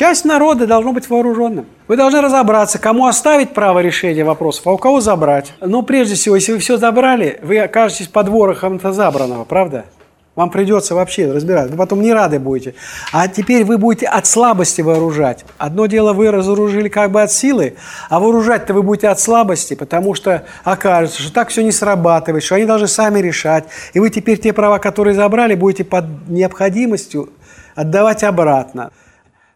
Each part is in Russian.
Часть народа должно быть вооруженным. Вы должны разобраться, кому оставить право решения вопросов, а у кого забрать. Но прежде всего, если вы все забрали, вы окажетесь под ворохом-то забранного, правда? Вам придется вообще разбираться. Вы потом не рады будете. А теперь вы будете от слабости вооружать. Одно дело вы разоружили как бы от силы, а вооружать-то вы будете от слабости, потому что окажется, что так все не срабатывает, что они должны сами решать. И вы теперь те права, которые забрали, будете под необходимостью отдавать обратно.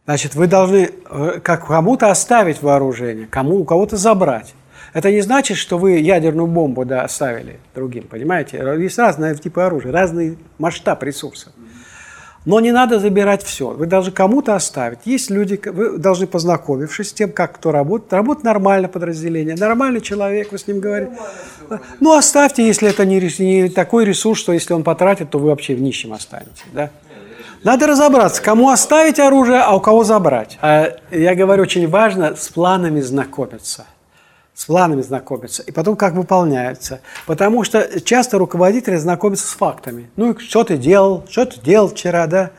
Значит, вы должны э, как кому-то оставить вооружение, кому, у кого-то забрать. Это не значит, что вы ядерную бомбу да, оставили другим, понимаете? Есть разные типы оружия, разный масштаб ресурсов. Но не надо забирать все. Вы должны кому-то оставить. Есть люди, вы должны, познакомившись с тем, как кто работает, работает нормально подразделение, нормальный человек, вы с ним говорите. Ну, оставьте, если это не, не такой ресурс, что если он потратит, то вы вообще в нищем останетесь. Да? Надо разобраться, кому оставить оружие, а у кого забрать. А я говорю, очень важно с планами знакомиться. С планами знакомиться. И потом, как выполняются. Потому что часто руководители знакомятся с фактами. Ну, что ты делал, что ты делал вчера, да?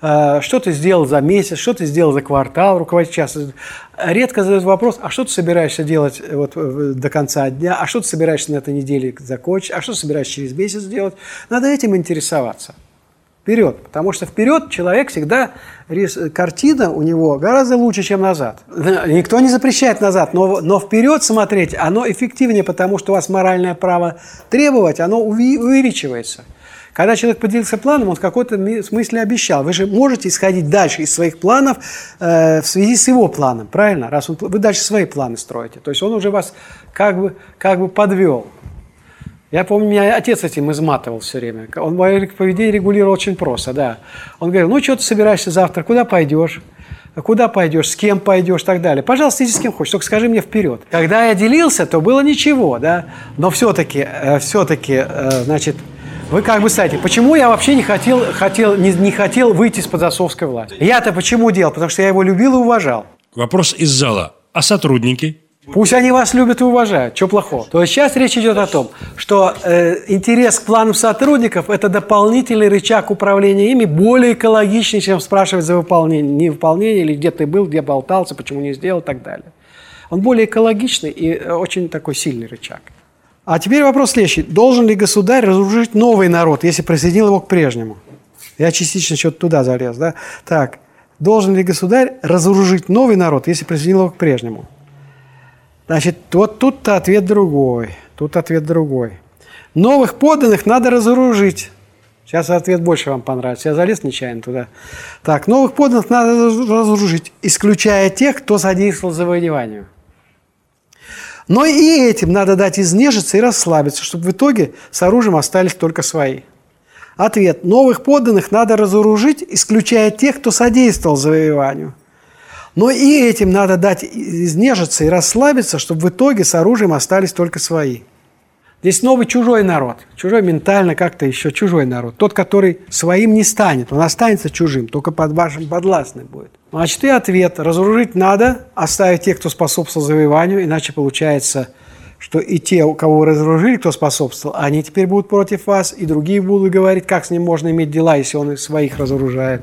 А, что ты сделал за месяц, что ты сделал за квартал, руководитель часто редко задают вопрос, а что ты собираешься делать вот до конца дня, а что ты собираешься на этой неделе закончить, а что ты собираешься через месяц делать. Надо этим интересоваться вперед. Потому что вперед человек всегда, картина у него гораздо лучше, чем назад. Никто не запрещает назад, но, но вперед смотреть, оно эффективнее, потому что у вас моральное право требовать, оно увеличивается. Когда человек поделился планом, он в какой-то смысле обещал. Вы же можете исходить дальше из своих планов э, в связи с его планом, правильно? Раз он, вы дальше свои планы строите. То есть он уже вас как бы, как бы подвел. Я помню, меня отец этим изматывал все время. Он мое поведение регулировал очень просто, да. Он говорил, ну, что ты собираешься завтра, куда пойдешь? Куда пойдешь, с кем пойдешь и так далее. Пожалуйста, иди с кем хочешь, только скажи мне вперед. Когда я делился, то было ничего, да. Но все-таки, э, все-таки, э, значит, вы как бы знаете, почему я вообще не хотел, хотел, не, не хотел выйти из-под отцовской власти? Я-то почему делал? Потому что я его любил и уважал. Вопрос из зала. А сотрудники? Пусть они вас любят и уважают. Что плохого? То есть сейчас речь идет о том, что э, интерес к планам сотрудников – это дополнительный рычаг управления ими, более экологичный, чем спрашивать за выполнение, невыполнение, или где ты был, где болтался, почему не сделал и так далее. Он более экологичный и э, очень такой сильный рычаг. А теперь вопрос следующий. Должен ли государь разрушить новый народ, если присоединил его к прежнему? Я частично что-то туда залез, да? Так, должен ли государь разоружить новый народ, если присоединил его к прежнему? Значит, вот тут-то ответ другой. Тут ответ другой. Новых подданных надо разоружить. Сейчас ответ больше вам понравится. Я залез нечаянно туда. Так, новых подданных надо разоружить, исключая тех, кто содействовал завоеванию. Но и этим надо дать изнежиться и расслабиться, чтобы в итоге с оружием остались только свои. Ответ. Новых подданных надо разоружить, исключая тех, кто содействовал завоеванию. Но и этим надо дать изнежиться и расслабиться, чтобы в итоге с оружием остались только свои. Здесь новый чужой народ. Чужой ментально как-то еще чужой народ. Тот, который своим не станет. Он останется чужим, только под вашим подвластным будет. Значит, и ответ. Разоружить надо, оставить тех, кто способствовал завоеванию, иначе получается, что и те, у кого вы разоружили, кто способствовал, они теперь будут против вас, и другие будут говорить, как с ним можно иметь дела, если он своих разоружает.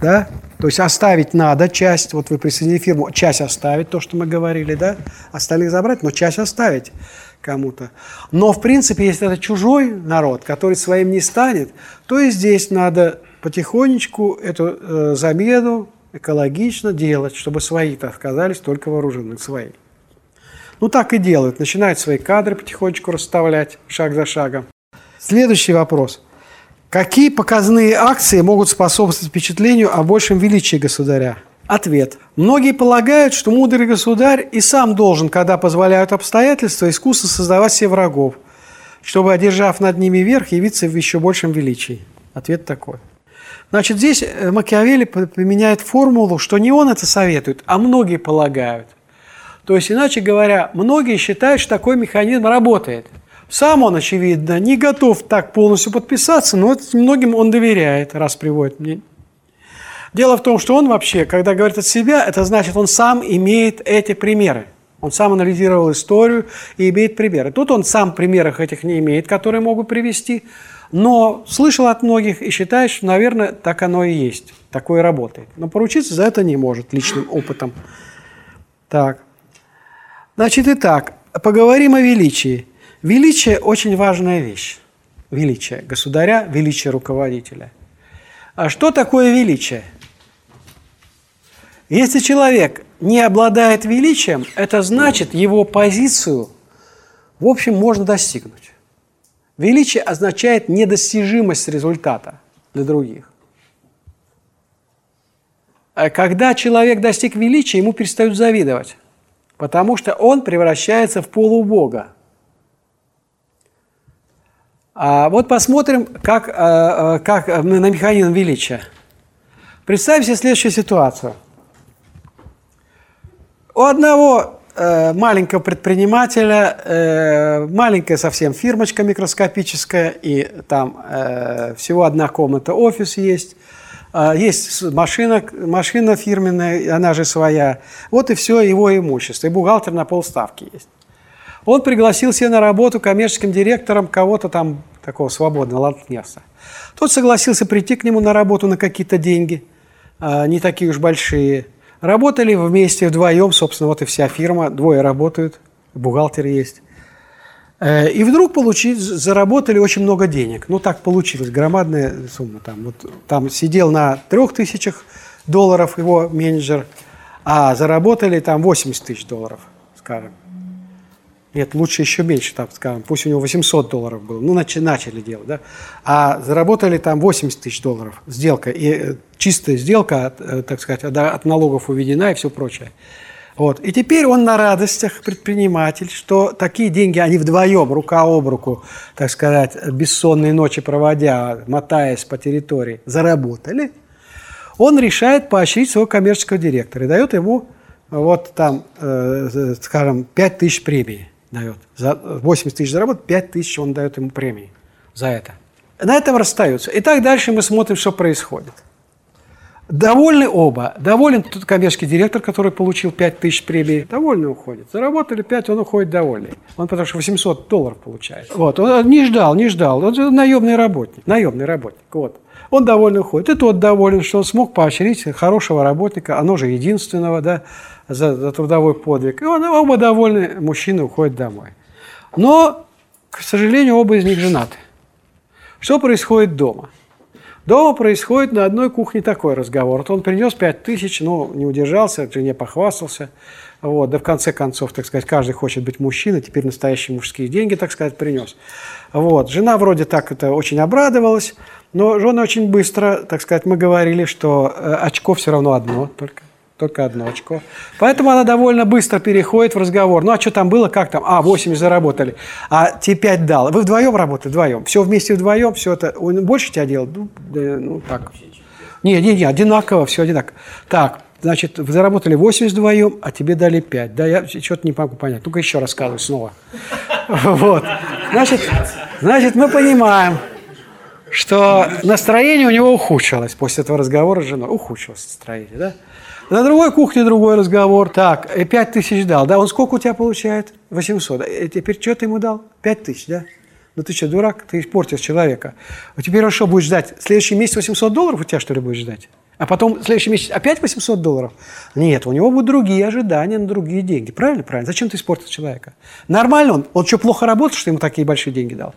Да? То есть оставить надо часть, вот вы присоединили фирму, часть оставить, то, что мы говорили, да, остальных забрать, но часть оставить кому-то. Но, в принципе, если это чужой народ, который своим не станет, то и здесь надо потихонечку эту э, замену экологично делать, чтобы свои-то оказались только вооруженные, свои. Ну, так и делают. Начинают свои кадры потихонечку расставлять, шаг за шагом. Следующий вопрос – Какие показные акции могут способствовать впечатлению о большем величии государя? Ответ. Многие полагают, что мудрый государь и сам должен, когда позволяют обстоятельства, искусно создавать себе врагов, чтобы, одержав над ними верх, явиться в еще большем величии. Ответ такой. Значит, здесь э, Макиавелли применяет формулу, что не он это советует, а многие полагают. То есть, иначе говоря, многие считают, что такой механизм работает – сам он, очевидно, не готов так полностью подписаться, но многим он доверяет, раз приводит мне. Дело в том, что он вообще, когда говорит от себя, это значит, он сам имеет эти примеры. Он сам анализировал историю и имеет примеры. Тут он сам примеров этих не имеет, которые могут привести, Но слышал от многих и считает, что, наверное, так оно и есть. Такое работает. Но поручиться за это не может личным опытом. Так. Значит, итак, поговорим о величии. Величие – очень важная вещь. Величие государя, величие руководителя. А что такое величие? Если человек не обладает величием, это значит, его позицию, в общем, можно достигнуть. Величие означает недостижимость результата для других. А когда человек достиг величия, ему перестают завидовать, потому что он превращается в полубога. А вот посмотрим, как, а, а, как на механизм величия. Представим себе следующую ситуацию – у одного э, маленького предпринимателя, э, маленькая совсем фирмочка микроскопическая, и там э, всего одна комната, офис есть, э, есть машина, машина фирменная, она же своя. Вот и все его имущество, и бухгалтер на полставки есть. Он пригласил себе на работу коммерческим директором кого-то там такого свободного латнеса. Тот согласился прийти к нему на работу на какие-то деньги, э, не такие уж большие – Работали вместе вдвоем, собственно, вот и вся фирма, двое работают, бухгалтер есть. Э, и вдруг получили, заработали очень много денег. Ну, так получилось, громадная сумма. Там, вот, там сидел на трех тысячах долларов его менеджер, а заработали там 80 тысяч долларов, скажем. Нет, лучше еще меньше, так скажем. Пусть у него 800 долларов было. Ну, начали, начали делать, да. А заработали там 80 тысяч долларов сделка. И э, чистая сделка, э, так сказать, от налогов уведена и все прочее. Вот. И теперь он на радостях, предприниматель, что такие деньги, они вдвоем, рука об руку, так сказать, бессонные ночи проводя, мотаясь по территории, заработали. Он решает поощрить своего коммерческого директора и дает ему вот там, э, скажем, 5 тысяч премии дает. За 80 тысяч заработал, 5 тысяч он дает ему премии за это. На этом расстаются. И так дальше мы смотрим, что происходит. Довольны оба. Доволен тот коммерческий директор, который получил 5 тысяч премии. Довольный уходит. Заработали 5, он уходит довольный. Он потому что 800 долларов получает. Вот. Он не ждал, не ждал. Он наемный работник. Наемный работник. Вот. Он довольный уходит. И тот доволен, что он смог поощрить хорошего работника, оно же единственного, да, за, за трудовой подвиг. И он, оба довольны, мужчины уходят домой. Но, к сожалению, оба из них женаты. Что происходит дома? Дома происходит на одной кухне такой разговор. Вот он принес 5 тысяч, но не удержался, жене похвастался. Вот, да в конце концов, так сказать, каждый хочет быть мужчиной, теперь настоящие мужские деньги, так сказать, принес. Вот. Жена вроде так это очень обрадовалась, но жена очень быстро, так сказать, мы говорили, что э, очко все равно одно только только одно очко. Поэтому она довольно быстро переходит в разговор. Ну, а что там было, как там? А, 80 заработали. А тебе 5 дал. Вы вдвоем работали? Вдвоем. Все вместе вдвоем, все это. Он больше тебя делал? Ну, да, ну так. Не, не, не, одинаково, все одинаково. Так, значит, вы заработали 80 вдвоем, а тебе дали 5. Да, я что-то не могу понять. Только еще рассказывай снова. Вот. Значит, значит, мы понимаем, что настроение у него ухудшилось после этого разговора с женой. Ухудшилось настроение, да? На другой кухне другой разговор. Так, 5 э, тысяч дал, да? Он сколько у тебя получает? 800. И теперь что ты ему дал? 5 тысяч, да? Ну ты что, дурак? Ты испортил человека. А теперь он что, будет ждать? Следующий месяц 800 долларов у тебя, что ли, будет ждать? А потом следующий месяц опять 800 долларов? Нет, у него будут другие ожидания на другие деньги. Правильно? Правильно. Зачем ты испортил человека? Нормально он? Он что, плохо работал, что ему такие большие деньги дал?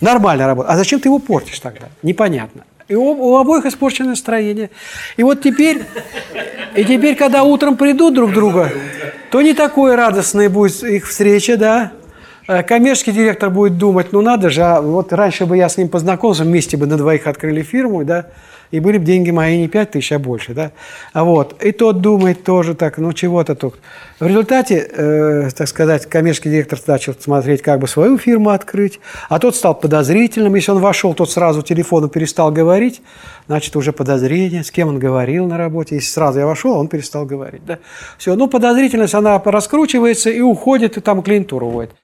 Нормально работал. А зачем ты его портишь тогда? Непонятно. И у, у обоих испорченное настроение. И вот теперь, и теперь, когда утром придут друг друга, то не такое радостное будет их встреча, да. Э, коммерческий директор будет думать, ну надо же, а вот раньше бы я с ним познакомился, вместе бы на двоих открыли фирму, да, и были бы деньги мои не 5 тысяч, а больше, да. А вот, и тот думает тоже так, ну чего-то тут. В результате, э, так сказать, коммерческий директор начал смотреть, как бы свою фирму открыть, а тот стал подозрительным. Если он вошел, тот сразу телефону перестал говорить, значит, уже подозрение, с кем он говорил на работе. Если сразу я вошел, он перестал говорить, да. Все, ну подозрительность, она раскручивается и уходит, и там клиентуру уводит.